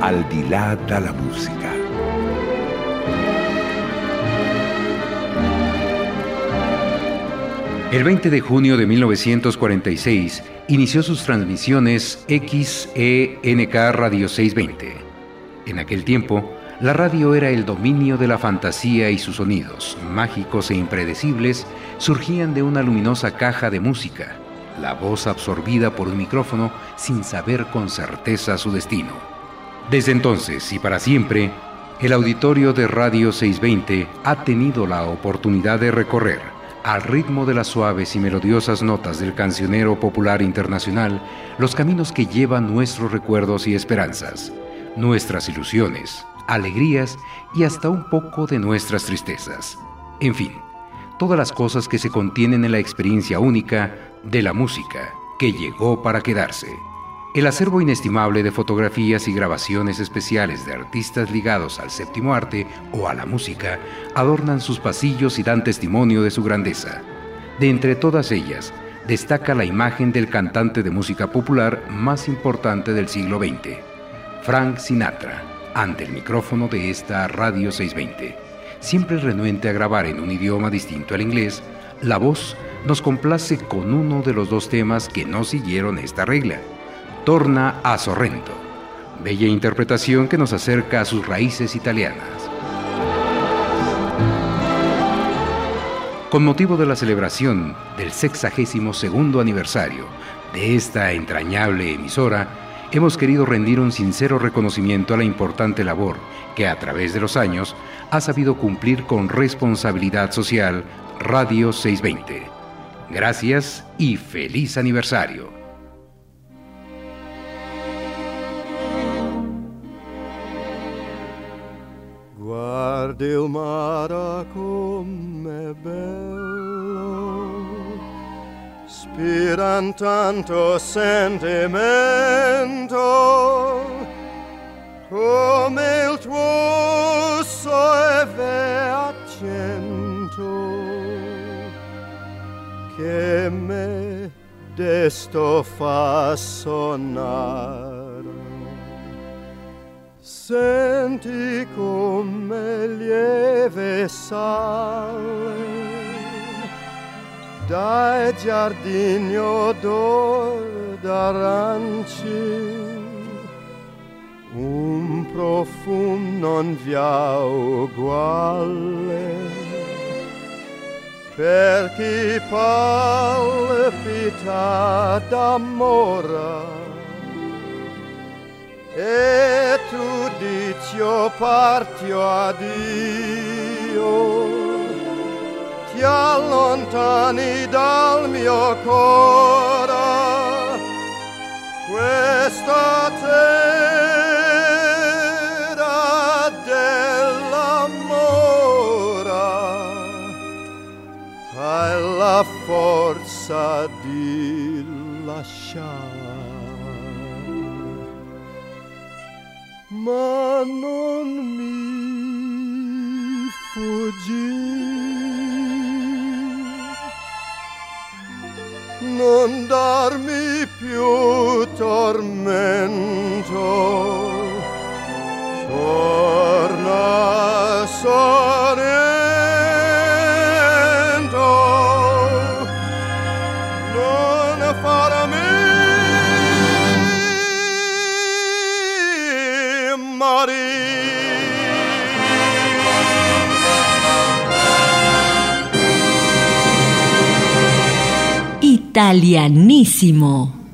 Al dilata la música. El 20 de junio de 1946 inició sus transmisiones XENK Radio 620. En aquel tiempo, la radio era el dominio de la fantasía y sus sonidos, mágicos e impredecibles, surgían de una luminosa caja de música, la voz absorbida por un micrófono sin saber con certeza su destino. Desde entonces y para siempre, el auditorio de Radio 620 ha tenido la oportunidad de recorrer, al ritmo de las suaves y melodiosas notas del cancionero popular internacional, los caminos que llevan nuestros recuerdos y esperanzas, nuestras ilusiones, alegrías y hasta un poco de nuestras tristezas. En fin, todas las cosas que se contienen en la experiencia única de la música que llegó para quedarse. El acervo inestimable de fotografías y grabaciones especiales de artistas ligados al séptimo arte o a la música adornan sus pasillos y dan testimonio de su grandeza. De entre todas ellas, destaca la imagen del cantante de música popular más importante del siglo XX, Frank Sinatra, ante el micrófono de esta Radio 620. Siempre renuente a grabar en un idioma distinto al inglés, la voz nos complace con uno de los dos temas que no siguieron esta regla Torna a Sorrento. Bella interpretación que nos acerca a sus raíces italianas. Con motivo de la celebración del 62 aniversario de esta entrañable emisora, hemos querido rendir un sincero reconocimiento a la importante labor que a través de los años ha sabido cumplir con responsabilidad social Radio 620. Gracias y feliz aniversario. Spiran tanto sentimento, come il tuo soave accento, che me desto fa sonare. Senti come lieve sale dai giardini odor d'aranci, un profumo non vi ha uguale. Per chi palpita d'amore e tu dici io partio addio ti allontani dal mio cuore questa terra dell'amore hai la forza di lasciare ma non mi fuggi. Non darmi più tormento, torna sorella. Italianísimo.